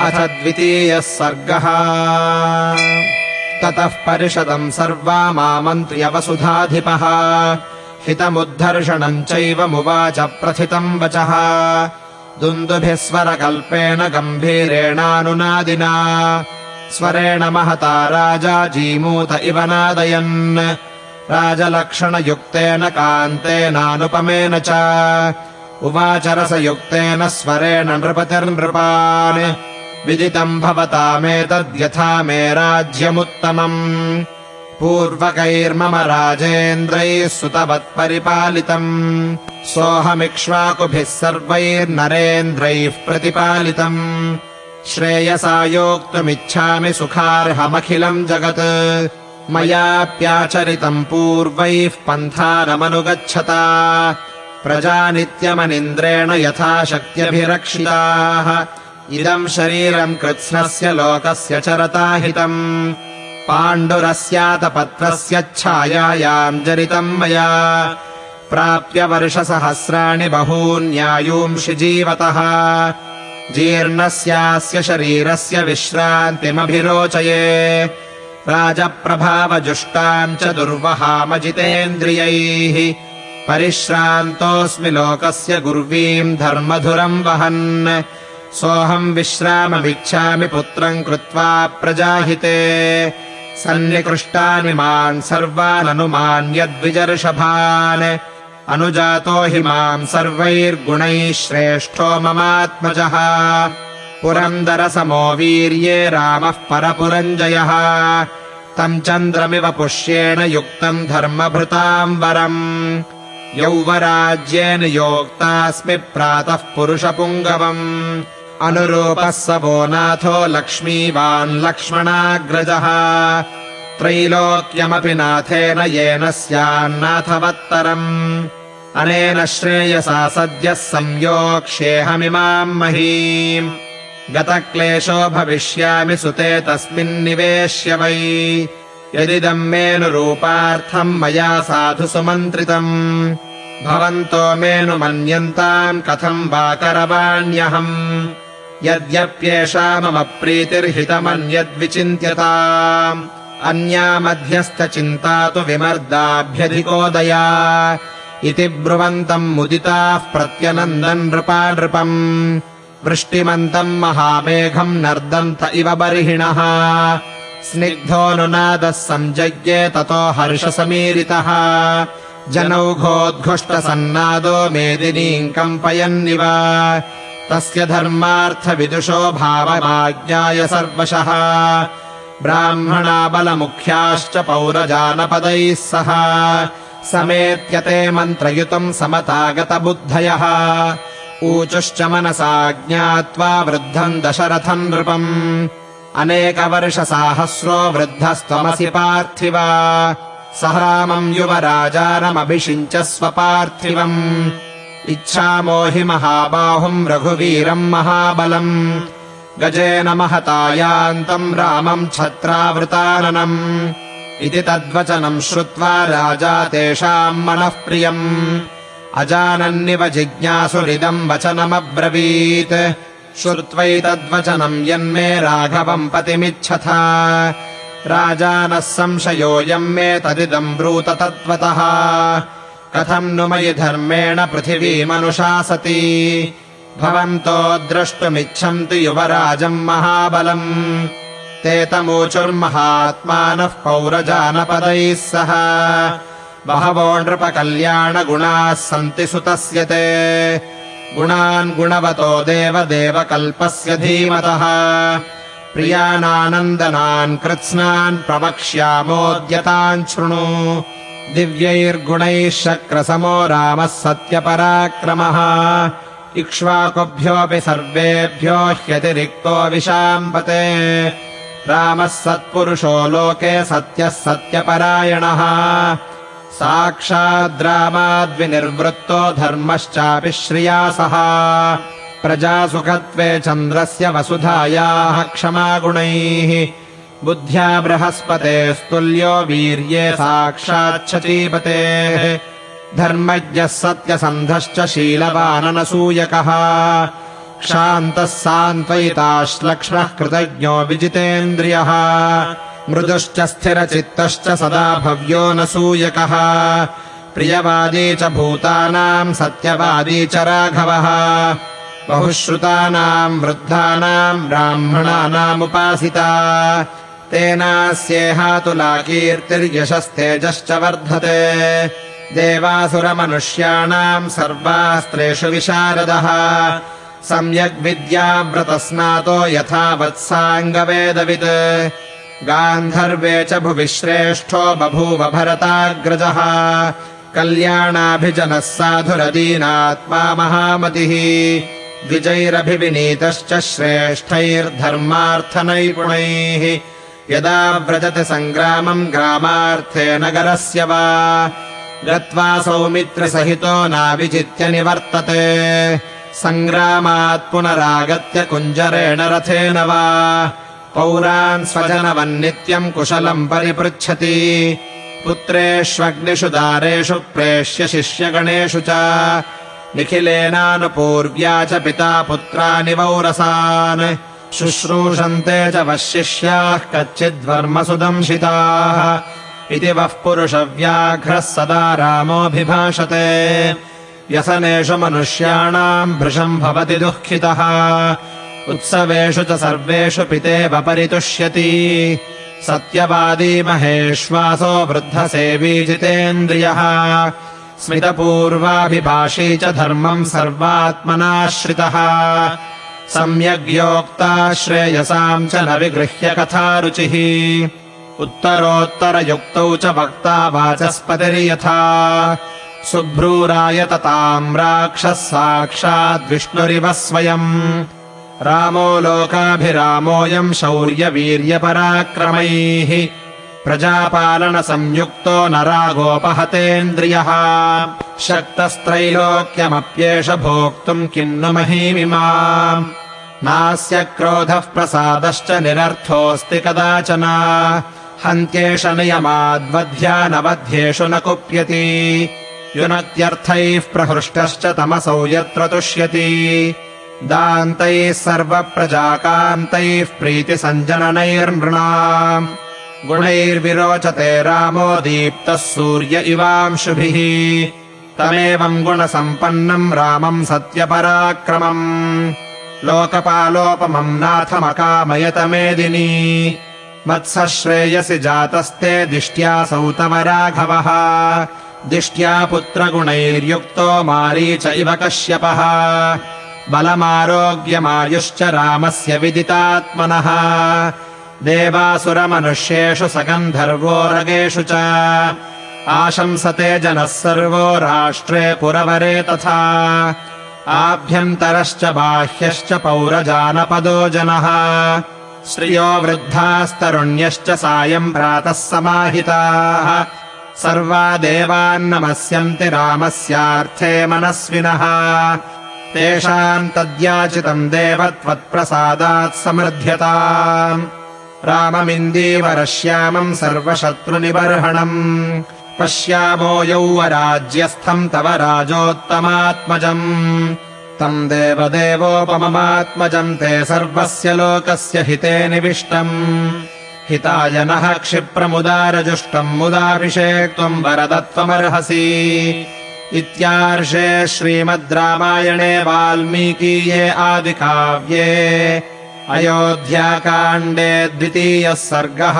अथ द्वितीयः सर्गः। ततः परिषदम् सर्वामामन्त्र्यवसुधाधिपः हितमुद्धर्षणम् चैवमुवाच प्रथितम् वचः। दुन्दुभिः स्वरकल्पेन गम्भीरेणानुनादिना। स्वरेण महता राजा जीमूत इव नादयन्। राजलक्षणयुक्तेन कान्तेनानुपमेन च। उवाच रसयुक्तेन स्वरेण नृपतिर्नृपान् विदितम् भवतामेतद्यथा मे राज्यमुत्तमम्। पूर्वकैर्मम राजेन्द्रैः सुतवत्परिपालितम्। सोऽहमिक्ष्वाकुभिः सर्वैर्नरेन्द्रैः प्रतिपालितम्। श्रेयसा योक्तुमिच्छामि सुखार्हमखिलम् जगत्। मयाप्याचरितम् पूर्वैः पन्थानमनुगच्छता प्रजानित्यमनिन्द्रेण यथा शक्त्यभिरक्षिताः इदम् शरीरम् कृत्स्नस्य लोकस्य चरता हितम् पाण्डुरस्यातपत्रस्यच्छायायाम् जरितम् मया। प्राप्य वर्षसहस्राणि बहून्यायूंषि जीवतः जीर्णस्यास्य शरीरस्य विश्रान्तिमभिरोचये। राजप्रभावजुष्टाम् च दुर्वहामजितेन्द्रियैः। परिश्रान्तोऽस्मि लोकस्य गुर्वीम् धर्मधुरम् वहन् सोऽहम् विश्राममिच्छामि पुत्रम् कृत्वा प्रजाहिते। सन्निकृष्टानि मान् सर्वाननुमान्यद्विजर्षभान् अनुजातो हि माम् सर्वैर्गुणैः श्रेष्ठो ममात्मजः। पुरन्दरसमो वीर्ये रामः परपुरञ्जयः। तम् चन्द्रमिव पुष्येण युक्तम् धर्मभृताम् वरम् यौवराज्येन योक्तास्मि प्रातः पुरुषपुङ्गवम् अनुरूपः स वो नाथो लक्ष्मीवान् लक्ष्मणाग्रजः। त्रैलोक्यमपि नाथेन येन स्यान्नाथवत्तरम्। अनेन श्रेयसा सद्यः संयोक्ष्येऽहमिमाम् महीम्। गतक्लेशो भविष्यामि सुते तस्मिन्निवेश्य वै। यदिदम् मेनुरूपार्थम् मया साधु सुमन्त्रितम्। भवन्तो मेनुमन्यन्ताम् कथम् वा करवाण्यहम् यद्यप्येषा मम प्रीतिर्हितमन्यद्विचिन्त्यताम्। अन्या मध्यस्थचिन्ता तु विमर्दाभ्यधिकोदया इति ब्रुवन्तम् मुदिताः प्रत्यनन्दन् नृपा नृपम् वृष्टिमन्तम् महामेघम् नर्दन्त इव बर्हिणः। स्निग्धोऽनुनादः सञ्जज्ञे ततो हर्षसमीरितः। जनौघोद्घुष्टसन्नादो मेदिनीम् कम्पयन्निव तस्य धर्मार्थविदुषो भावमाज्ञाय सर्वशः। ब्राह्मणा बलमुख्याश्च पौरजानपदैः सह। समेत्यते मन्त्रयुतम् समतागतबुद्धयः। ऊचुश्च मनसा ज्ञात्वा वृद्धम् दशरथम् नृपम्। अनेकवर्षसाहस्रो वृद्धस्त्वमसि पार्थिव। स युवराजानमभिषिञ्च स्वपार्थिवम् इच्छामो हि महाबाहुम् रघुवीरम् महाबलम् गजेन महता यान्तम् रामम् छत्रावृताननम्। इति तद्वचनम् श्रुत्वा राजा तेषाम् मनः प्रियम्। अजानन्निव जिज्ञासुरिदम् वचनमब्रवीत्। श्रुत्वैतद्वचनम् यन्मे राघवम् पतिमिच्छथ। राजानः संशयोऽयम् मे तदिदम् ब्रूत तत्त्वतः कथम् नु मयि धर्मेण पृथिवीमनुशासति भवन्तो द्रष्टुमिच्छन्ति युवराजम् महाबलम्। ते तमूचुर्महात्मानः पौरजानपदैः सह। बहवो नृपकल्याणगुणाः सन्ति सुतस्य ते। गुणान् गुणवतो देवदेवकल्पस्य धीमतः। प्रियानानन्दनान् कृत्स्नान् प्रवक्ष्यामोद्यतान् शृणु दिव्यैर्गुणैः शक्रसमो रामः सत्यपराक्रमः। इक्ष्वाकुभ्योऽपि सर्वेभ्यो ह्यतिरिक्तो विशाम्पते रामः सत्पुरुषो लोके सत्यः सत्यपरायणः। साक्षाद्रामाद्विनिर्वृत्तो धर्मश्चापि श्रिया सह। प्रजासुखत्वे चन्द्रस्य वसुधायाः क्षमागुणैः बुद्ध्या बृहस्पतेस्तुल्यो वीर्ये साक्षाच्छचीपतेः धर्मज्ञः सत्यसन्धश्च शीलवाननसूयकः। क्षान्तः सान्त्वयिताश्लक्ष्मः कृतज्ञो विजितेन्द्रियः। मृदुश्च स्थिरचित्तश्च सदा भव्यो न सूयकः। प्रियवादी च भूतानाम् सत्यवादी च राघवः। बहुश्रुतानाम् वृद्धानाम् ब्राह्मणानामुपासिता तेनास्येहातुला कीर्तिर्यशस्तेजश्च वर्धते। देवासुरमनुष्याणाम् सर्वास्त्रेषु विशारदः। सम्यग्विद्याव्रतस्नातो यथा वत्साङ्गवेदवित् गान्धर्वे च भुवि श्रेष्ठो बभूव भरताग्रजः। कल्याणाभिजनः साधुरदीनात्मा महामतिः। द्विजैरभिविनीतश्च श्रेष्ठैर्धर्मार्थनैपुणैः यदा व्रजति सङ्ग्रामम् ग्रामार्थे नगरस्य वा गत्वा सौमित्रसहितो नाविजित्य निवर्तते। सङ्ग्रामात् पुनरागत्य कुञ्जरेण रथेन वा पौरान् स्वजनवन्नित्यम् कुशलम् परिपृच्छति। पुत्रेष्वग्निषु दारेषु प्रेष्य शिष्यगणेषु च निखिलेनानुपूर्व्या च पिता पुत्रानि वौरसान् शुश्रूषन्ते च वः शिष्याः कच्चिद्वर्मसुदंशिताः इति वः पुरुषव्याघ्रः सदा रामोऽभिभाषते। व्यसनेषु मनुष्याणाम् भृशम् भवति दुःखितः। उत्सवेषु च सर्वेषु पितेव परितुष्यति सत्यवादी महेश्वासो वृद्धसेवी जितेन्द्रियः स्मितपूर्वाभिभाषी च धर्मम् सर्वात्मनाश्रितः सम्यग्योक्ता श्रेयसाम् च न विगृह्य कथारुचिः। उत्तरोत्तरयुक्तौ च वक्ता वाचस्पतिर्यथा। शुभ्रूरायतताम् राक्षः साक्षाद्विष्णुरिव स्वयम्। रामो लोकाभिरामोऽयम् शौर्यवीर्यपराक्रमैः प्रजापालनसंयुक्तो न रागोपहतेन्द्रियः शक्तस्त्रैलोक्यमप्येष भोक्तुम् किन्नु महीमिमाम् नास्य क्रोधः प्रसादश्च निरर्थोऽस्ति कदाचन। हन्त्येष नियमाद्वध्यानवध्येषु न कुप्यति। युनत्यर्थैः प्रहृष्टश्च तमसौ यत्र तुष्यति। दान्तैः सर्वप्रजाकान्तैः प्रीतिसञ्जननैर्नृणाम् गुणैर्विरोचते रामो दीप्तः सूर्य इवांशुभिः। तमेवम् गुणसम्पन्नम् रामम् सत्यपराक्रमम्। लोकपालोपमम् नाथमकामयतमेदिनी। वत्सः श्रेयसि जातस्ते दिष्ट्यासौ तव राघवः। दिष्ट्या पुत्रगुणैर्युक्तो मारीच इव कश्यपः। बलमारोग्यमायुश्च रामस्य विदितात्मनः देवासुरमनुष्येषु सगन्धर्वोरगेषु च आशंसते जनः सर्वो राष्ट्रे पुरवरे तथा आभ्यन्तरश्च बाह्यश्च पौरजानपदो जनः श्रियो वृद्धास्तरुण्यश्च सायम् प्रातः समाहिताः सर्वा देवान्नमस्यन्ति रामस्यार्थे मनस्विनः तेषाम् तद्याचितम् देव त्वत्प्रसादात् समृध्यताम् राममिन्दीवरश्यामम् सर्वशत्रुनिबर्हणम्। पश्यामो यौवराज्यस्थम् तव राजोत्तमात्मजम्। तम् देवदेवोपममात्मजम् ते सर्वस्य लोकस्य हिते निविष्टम्। हिताय नः क्षिप्रमुदारजुष्टम् मुदाभिषेक्त्वम् वरदत्वमर्हसि इत्यार्षे श्रीमद् रामायणे वाल्मीकीये आदिकाव्ये अयोध्याकाण्डे द्वितीयः सर्गः